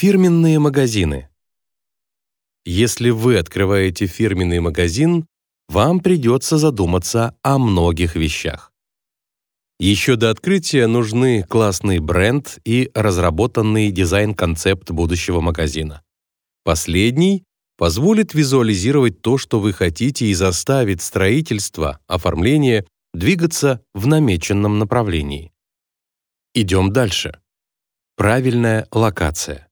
Фирменные магазины. Если вы открываете фирменный магазин, вам придется задуматься о многих вещах. Еще до открытия нужны классный бренд и разработанный дизайн-концепт будущего магазина. Последний позволит визуализировать то, что вы хотите, и заставит строительство, оформление двигаться в намеченном направлении. Идем дальше. Правильная локация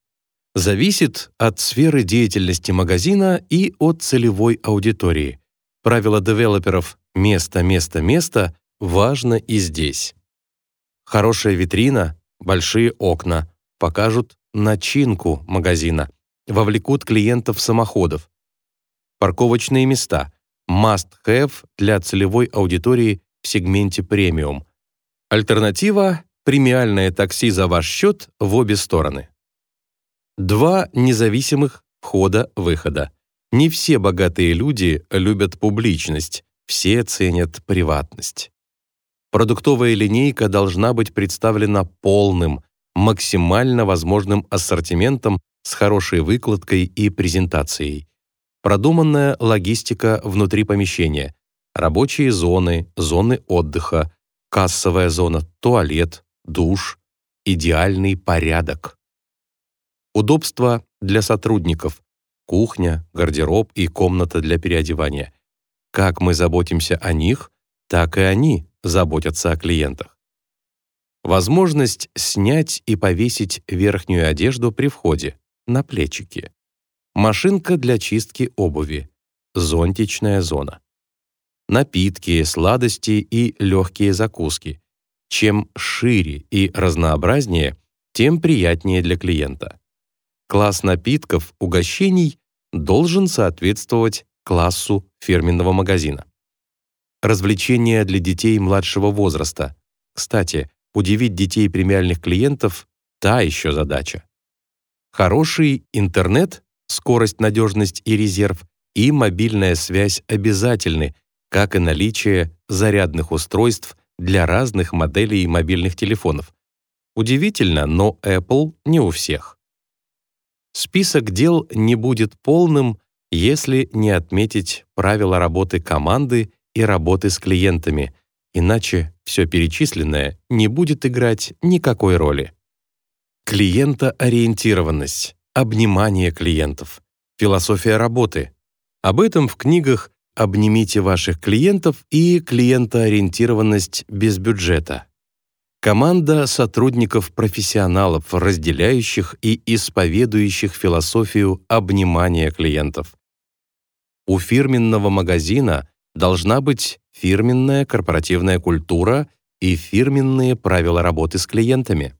зависит от сферы деятельности магазина и от целевой аудитории. Правило девелоперов «место, место, место» важно и здесь. Хорошая витрина, большие окна покажут начинку магазина, вовлекут клиентов самоходов. Парковочные места – must-have для целевой аудитории в сегменте премиум. Альтернатива – премиальное такси за ваш счет в обе стороны. Два независимых входа-выхода. Не все богатые люди любят публичность, все ценят приватность. Продуктовая линейка должна быть представлена полным, максимально возможным ассортиментом с хорошей выкладкой и презентацией. Продуманная логистика внутри помещения, рабочие зоны, зоны отдыха, кассовая зона, туалет, душ, идеальный порядок. Удобства для сотрудников, кухня, гардероб и комната для переодевания. Как мы заботимся о них, так и они заботятся о клиентах. Возможность снять и повесить верхнюю одежду при входе, на плечики. Машинка для чистки обуви, зонтичная зона. Напитки, сладости и легкие закуски. Чем шире и разнообразнее, тем приятнее для клиента. Класс напитков, угощений должен соответствовать классу фирменного магазина. Развлечения для детей младшего возраста. Кстати, удивить детей премиальных клиентов – та еще задача. Хороший интернет, скорость, надежность и резерв и мобильная связь обязательны, как и наличие зарядных устройств для разных моделей мобильных телефонов. Удивительно, но Apple не у всех. Список дел не будет полным, если не отметить правила работы команды и работы с клиентами, иначе все перечисленное не будет играть никакой роли. Клиентоориентированность, обнимание клиентов, философия работы. Об этом в книгах «Обнимите ваших клиентов» и «Клиентоориентированность без бюджета». Команда сотрудников-профессионалов, разделяющих и исповедующих философию обнимания клиентов. У фирменного магазина должна быть фирменная корпоративная культура и фирменные правила работы с клиентами.